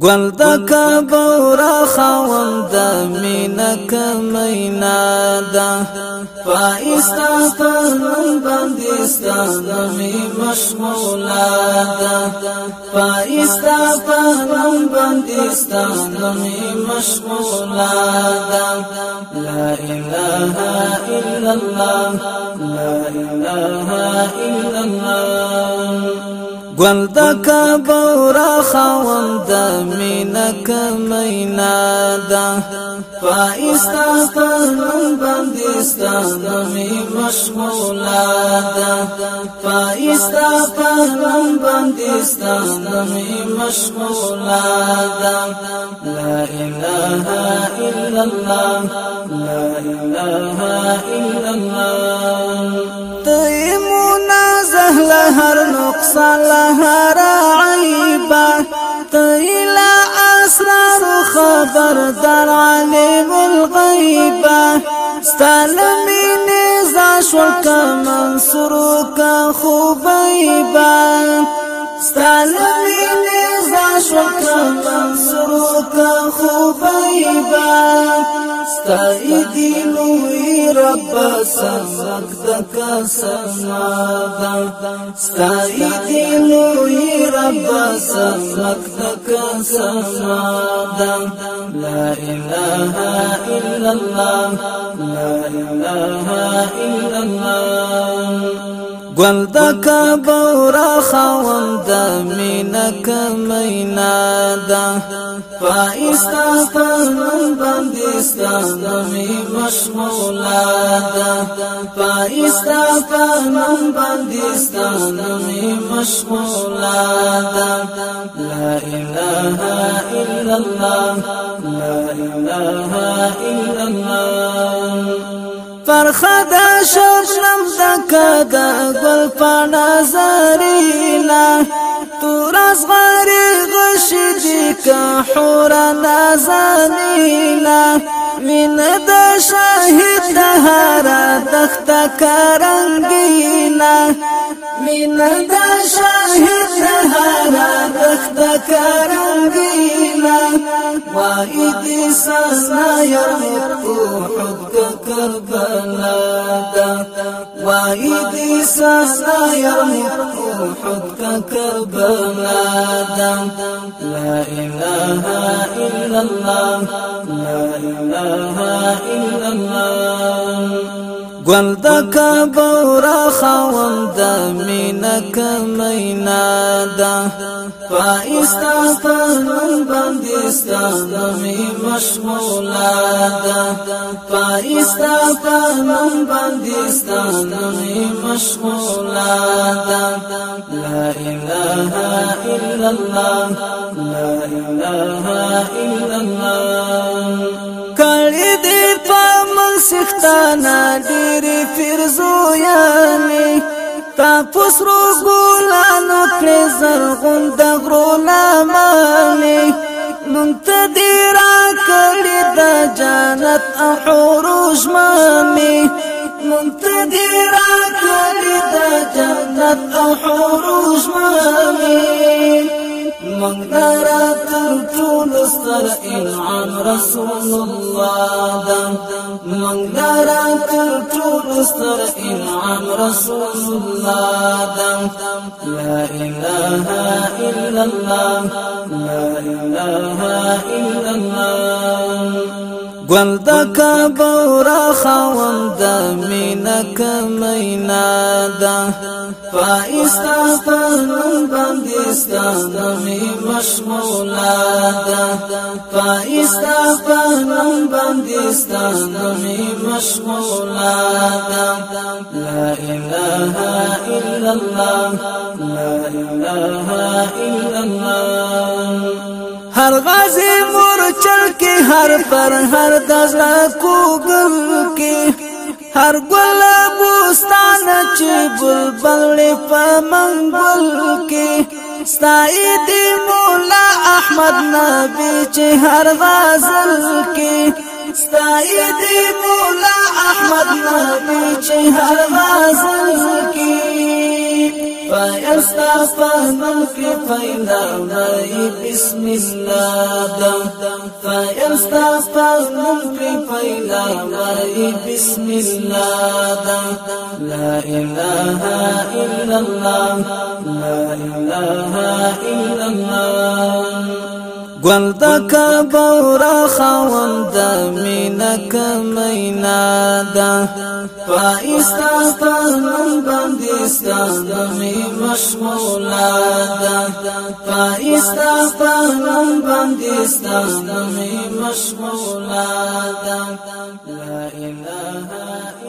ګل د کبور خوند مینا کمینا دا پایستا پنن بندستان می مشغولا دا پایستا پنن بندستان می مشغولا دا لا اله الا الله لا اله الا الله ګل د کبور خوند مینا کمینا دا پایستا پنن بندستان می مشغولا دا پایستا پنن بندستان می مشغولا دا لا اله الا الله لا اله الا الله لهر نقصان لهر عيبا تيلا أسرار خبر در علم الغيبة استلمي نزاش والكمن منصورك خوبيبا استلمي رب سمک دکا سمادا ستایدی لوی رب سمک دکا سمادا لا إله إلا الله. لا إله إلا الله. ګل د کبور خوند مینا کمینا دا پایستا پنن بندستان می مشغولا دا پایستا پنن بندستان می مشغولا دا لا إله إلا الله. لا إله إلا الله. پرخدا شبنم دکا دا گل پانا زارینا تور از غاری غشی دیکا حورا نازانینا وین دا شاہد دهارا دختا کرنگینا وین دا شاہد دهارا دختا کرنگینا وایدی سنا یرمو حد کربلا دا وایدی سنا حد کربلا دا لا اله الا الله لا اله الا الله ګل د کبور خوند مینا کمینا دا پایستا پنن بندستان می مشغولا دا. پایستا پنن بندستان می مشغولا دا. لا اله الا الله لا اله الا الله کړي دې په سختانا ډېر فرزو یانې تا پسرو ګلانو کړې زرغون د غرونه مالې مونږ ته دې را کړې د جنت أو حروج مامې مونږ ته دې را کړې د جنت أو حروج مامې من دارا تر ټول ستر انعام رسول الله. دا دارا تر ټول ستر انعام رسول الله. لا إله إلا الله. لا إله إلا الله. ګل د کبور خوند مینا کمینا دا پایستا پنن بندستان می مشغولا دا پایستا پنن بندستان می مشغولا دا لا اله الا الله. لا اله الا الله. هر غازی مورچل کی هر پر هر دزلا کوګل کی هر ګل بوستان چې بلبل په منګل کی ستای دی مولا احمد نبی چې هر غزل کی ستای دی مولا احمد نبی چې هر غزل کی فایستا پنم کی پیدا مئی بسم الله دا فایستا پنم کی پیدا بسم الله دا لا اله الا الله لا اله الا الله. ګل د کبورا خوند مینا کمینا دا پایستا پنم باندې ستاسو مشغولا دا پایستا پنم باندې ستاسو مشغولا دا لا اله